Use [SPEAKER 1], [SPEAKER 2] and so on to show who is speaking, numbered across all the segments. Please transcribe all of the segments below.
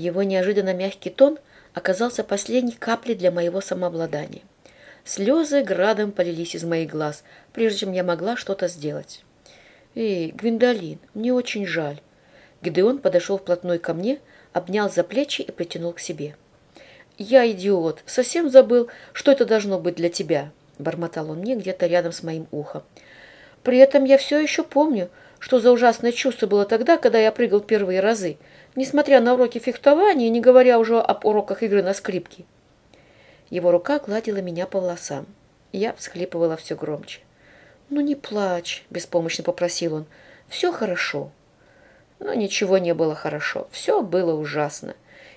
[SPEAKER 1] Его неожиданно мягкий тон оказался последней каплей для моего самообладания. Слезы градом полились из моих глаз, прежде чем я могла что-то сделать. «Эй, Гвиндолин, мне очень жаль». Гидеон подошел вплотную ко мне, обнял за плечи и притянул к себе. «Я идиот, совсем забыл, что это должно быть для тебя», — бормотал он мне где-то рядом с моим ухом. «При этом я все еще помню, что за ужасное чувство было тогда, когда я прыгал первые разы, несмотря на уроки фехтования, не говоря уже об уроках игры на скрипке». Его рука гладила меня по волосам. Я всхлипывала все громче. «Ну не плачь», — беспомощно попросил он. «Все хорошо». Но ничего не было хорошо. Все было ужасно.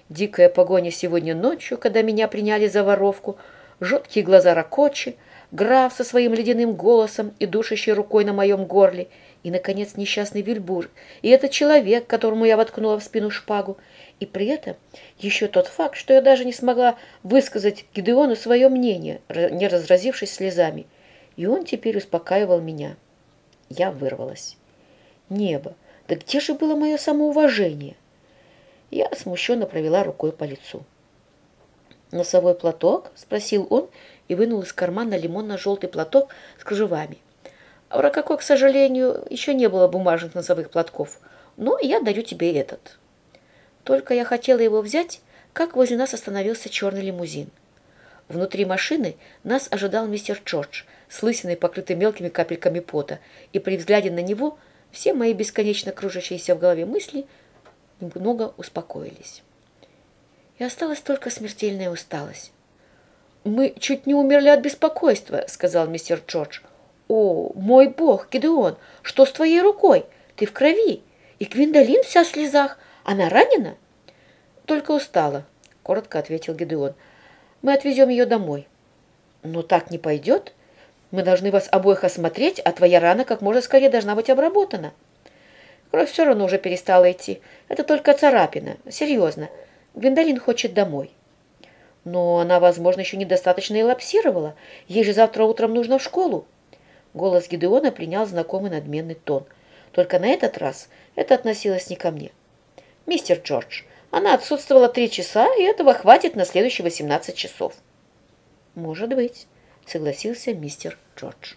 [SPEAKER 1] Дикая погоня сегодня ночью, когда меня приняли за воровку, жуткие глаза Ракочи, граф со своим ледяным голосом и душащей рукой на моем горле, и, наконец, несчастный Вильбур, и этот человек, которому я воткнула в спину шпагу, и при этом еще тот факт, что я даже не смогла высказать Гидеону свое мнение, не разразившись слезами. И он теперь успокаивал меня. Я вырвалась. Небо, да где же было мое самоуважение? Я смущенно провела рукой по лицу. «Носовой платок?» – спросил он и вынул из кармана лимонно-желтый платок с кружевами. В Рококо, к сожалению, еще не было бумажных носовых платков, но я дарю тебе этот. Только я хотела его взять, как возле нас остановился черный лимузин. Внутри машины нас ожидал мистер Джордж с лысиной, покрытой мелкими капельками пота, и при взгляде на него все мои бесконечно кружащиеся в голове мысли немного успокоились. И осталась только смертельная усталость. «Мы чуть не умерли от беспокойства», — сказал мистер Джордж. «О, мой бог, Гидеон, что с твоей рукой? Ты в крови, и Квиндолин вся в слезах. Она ранена?» «Только устала», — коротко ответил Гидеон. «Мы отвезем ее домой». «Но так не пойдет. Мы должны вас обоих осмотреть, а твоя рана как можно скорее должна быть обработана». Кровь все равно уже перестала идти. Это только царапина. Серьезно. Гвиндолин хочет домой. Но она, возможно, еще недостаточно элапсировала. Ей же завтра утром нужно в школу. Голос Гидеона принял знакомый надменный тон. Только на этот раз это относилось не ко мне. «Мистер Джордж, она отсутствовала три часа, и этого хватит на следующие восемнадцать часов». «Может быть», — согласился мистер Джордж.